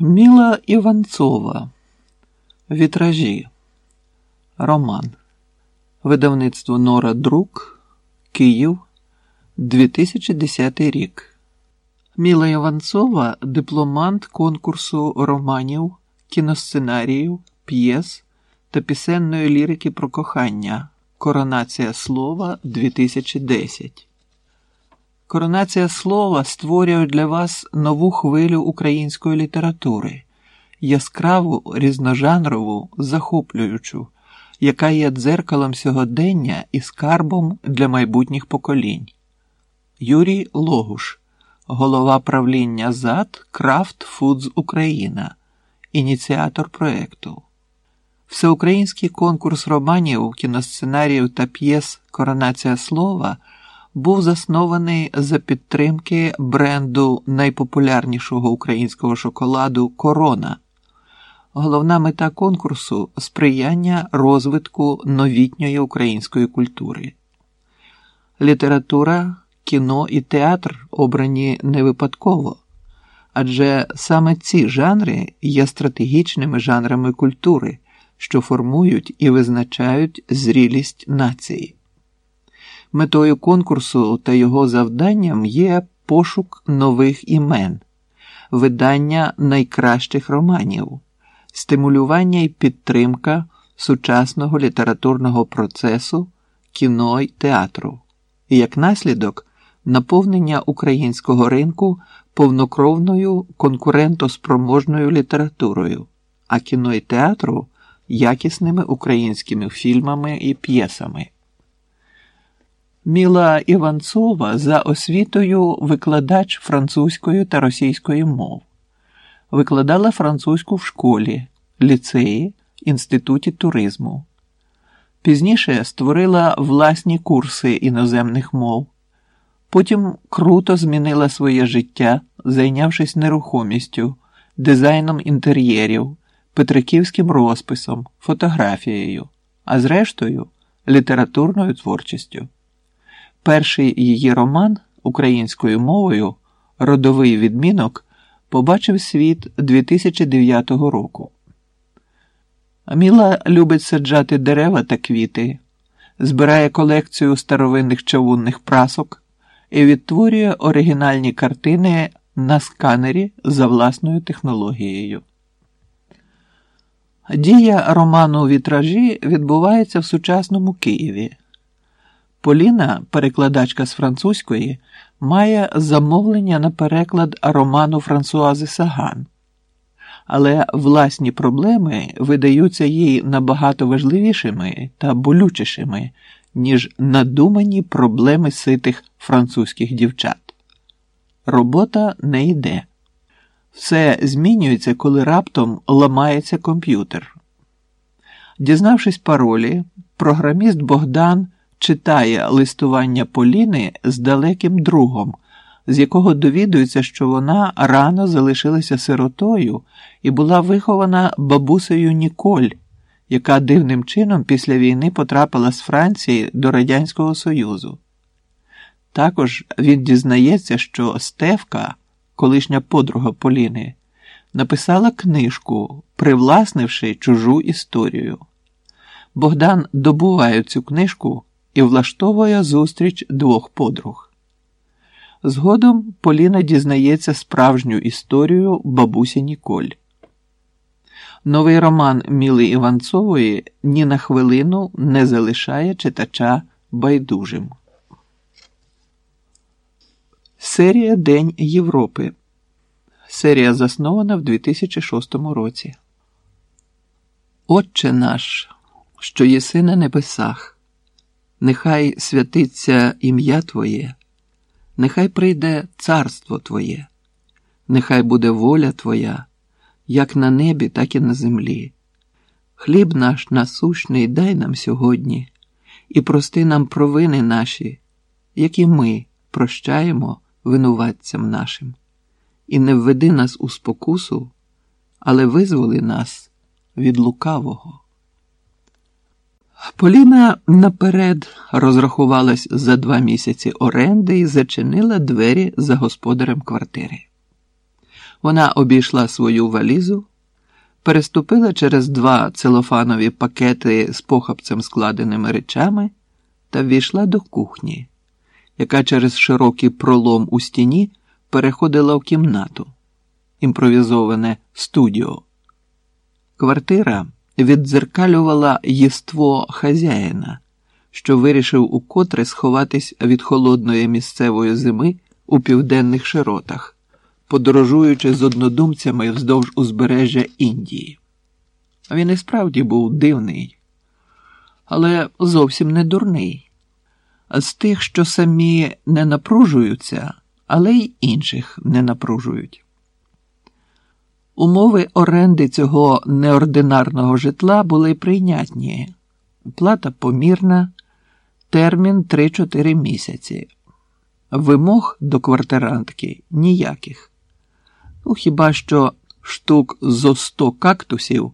Міла Іванцова. Вітражі. Роман. Видавництво Нора Друк. Київ. 2010 рік. Міла Іванцова дипломант конкурсу романів, кіносценаріїв, п'єс та пісенної лірики про кохання. Коронація слова 2010. Коронація слова створює для вас нову хвилю української літератури, яскраву, різножанрову, захоплюючу, яка є дзеркалом сьогодення і скарбом для майбутніх поколінь. Юрій Логуш, голова правління ЗАД Крафт Фудз Україна, ініціатор проєкту. Всеукраїнський конкурс романів, кіносценаріїв та п'єс Коронація слова був заснований за підтримки бренду найпопулярнішого українського шоколаду Корона. Головна мета конкурсу сприяння розвитку новітньої української культури. Література, кіно і театр обрані не випадково, адже саме ці жанри є стратегічними жанрами культури, що формують і визначають зрілість нації. Метою конкурсу та його завданням є пошук нових імен, видання найкращих романів, стимулювання і підтримка сучасного літературного процесу, кіно й театру, і як наслідок наповнення українського ринку повнокровною конкурентоспроможною літературою, а кіно й театру якісними українськими фільмами і п'єсами. Міла Іванцова за освітою викладач французької та російської мов, викладала французьку в школі, ліцеї, інституті туризму. Пізніше створила власні курси іноземних мов. Потім круто змінила своє життя, зайнявшись нерухомістю, дизайном інтер'єрів, петриківським розписом, фотографією, а зрештою літературною творчістю. Перший її роман українською мовою Родовий відмінок побачив світ 2009 року. Міла любить саджати дерева та квіти, збирає колекцію старовинних чавунних прасок і відтворює оригінальні картини на сканері за власною технологією. Дія роману Вітражі відбувається в сучасному Києві. Поліна, перекладачка з французької, має замовлення на переклад роману Франсуази Саган, але власні проблеми видаються їй набагато важливішими та болючішими, ніж надумані проблеми ситих французьких дівчат. Робота не йде. Все змінюється, коли раптом ламається комп'ютер. Дізнавшись паролі, програміст Богдан читає листування Поліни з далеким другом, з якого довідується, що вона рано залишилася сиротою і була вихована бабусею Ніколь, яка дивним чином після війни потрапила з Франції до Радянського Союзу. Також він дізнається, що Стевка, колишня подруга Поліни, написала книжку, привласнивши чужу історію. Богдан добуває цю книжку і влаштовує зустріч двох подруг. Згодом Поліна дізнається справжню історію бабусі Ніколь. Новий роман Міли Іванцової ні на хвилину не залишає читача байдужим. Серія День Європи. Серія заснована в 2006 році. Отче наш, що єси на небесах нехай святиться ім'я Твоє, нехай прийде царство Твоє, нехай буде воля Твоя, як на небі, так і на землі. Хліб наш насущний дай нам сьогодні і прости нам провини наші, які ми прощаємо винуватцям нашим, і не введи нас у спокусу, але визволи нас від лукавого. Поліна наперед розрахувалась за два місяці оренди і зачинила двері за господарем квартири. Вона обійшла свою валізу, переступила через два целофанові пакети з похапцем складеними речами та ввійшла до кухні, яка через широкий пролом у стіні переходила в кімнату, імпровізоване студіо. Квартира віддзеркалювала єство хазяїна, що вирішив укотре сховатись від холодної місцевої зими у південних широтах, подорожуючи з однодумцями вздовж узбережжя Індії. Він і справді був дивний, але зовсім не дурний, з тих, що самі не напружуються, але й інших не напружують. Умови оренди цього неординарного житла були прийнятні, плата помірна, термін 3-4 місяці. Вимог до квартирантки ніяких. Ну, хіба що штук зо 100 кактусів